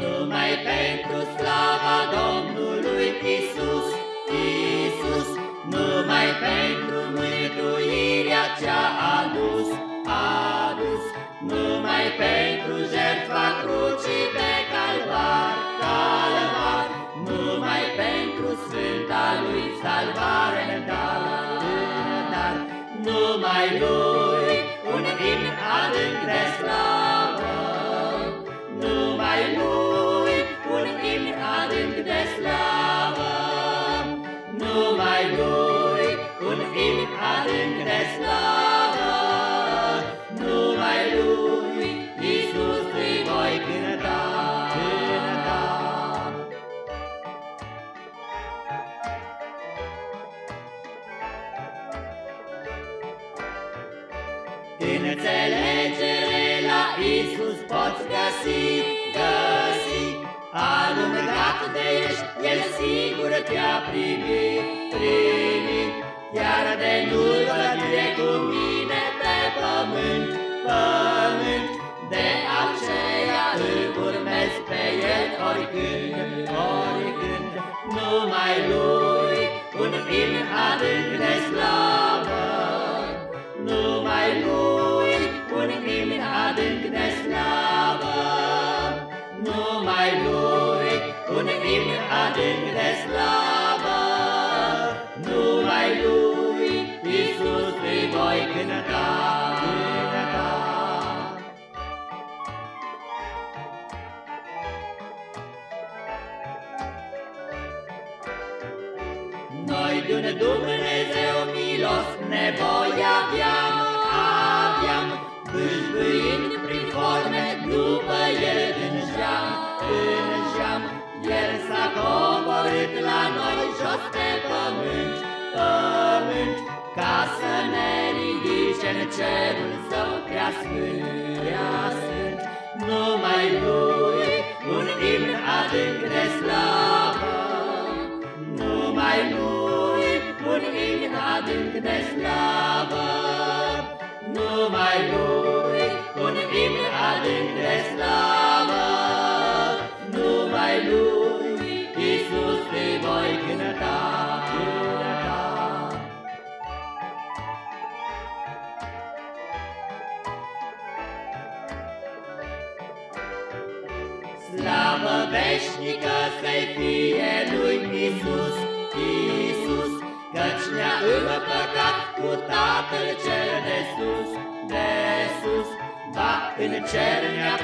Numai pentru slava Domnului Isus, Isus, numai pentru mântuirea cea adus, adus, numai pentru jertfa crucii pe calvar, calvar, numai pentru sfânta lui salvare dar, dar, numai lui. Înțelegere la Isus poți găsi, găsi, Alungat de ești, El sigur te-a primit, primit, Iar de nu-L cu mine pe pământ, pământ, De aceea îl urmez pe El oricând, oricând, Numai Lui un imn adânc de slavă, numai Lui un imn adânc de slavă, numai Lui Iisus îi voi cânta, cânta. Noi de Dumnezeu coborât la noi jos pe pământ, pământ, ca să ne ridice în cerul său prea sfânt, prea sfânt. Numai lui un imn adânc de slavă, numai lui un imn adânc de slavă, numai lui Slavă veșnică să-i fie lui Iisus, Iisus, Căci ne-a împăcat cu Tatăl cel de sus, de sus, Va în cer ne-a